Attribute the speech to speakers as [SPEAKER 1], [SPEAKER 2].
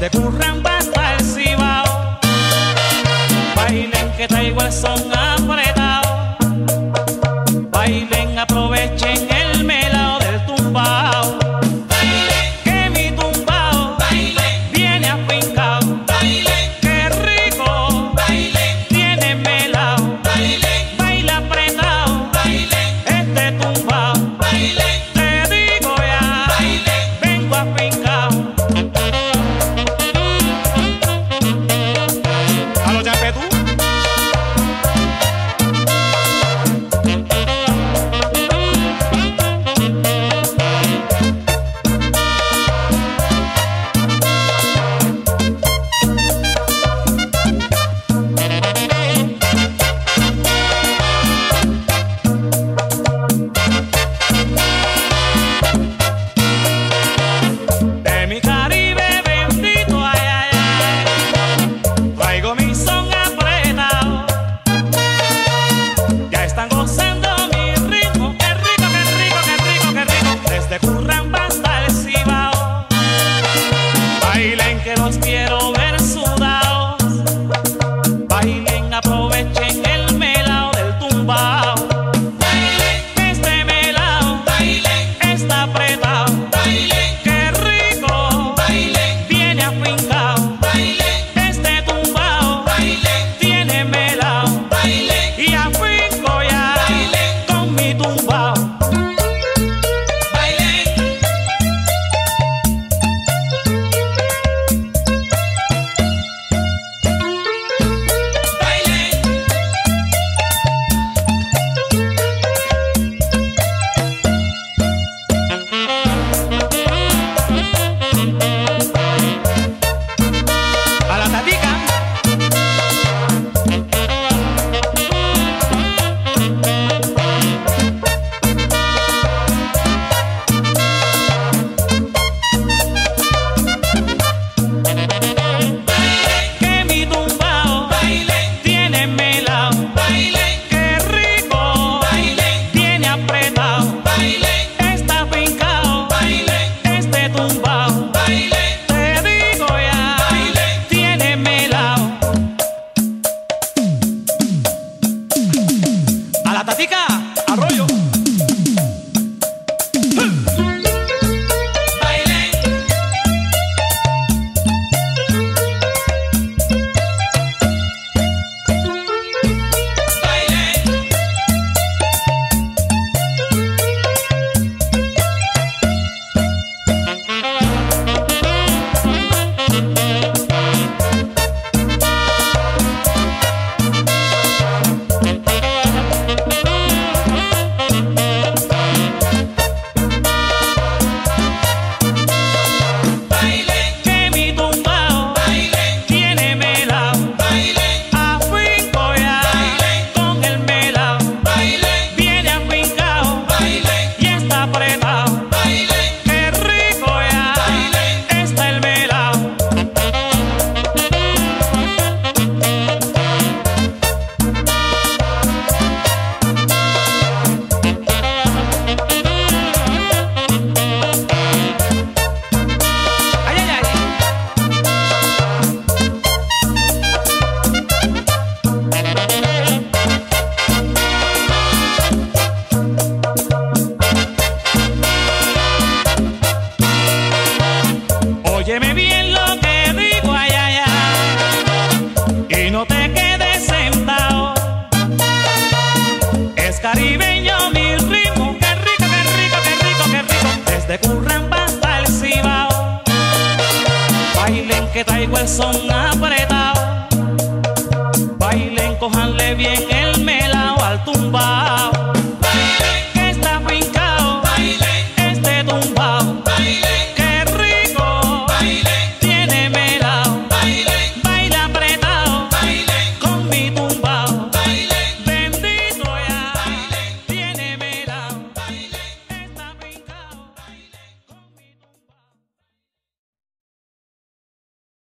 [SPEAKER 1] de Curramba hasta el Cibao. Bailen que traigo el son apretado, bailen, aprovechen tumbao. Baile. Te digo ya. Baile. Tiene melao. A la tatica. caribeño mi ritmo, qué rico, qué rico, qué rico, qué rico. Desde Curramba hasta el Cibao, bailen que traigo el son apretado. Bailen, cojanle bien el melao al tumbao. Bailen.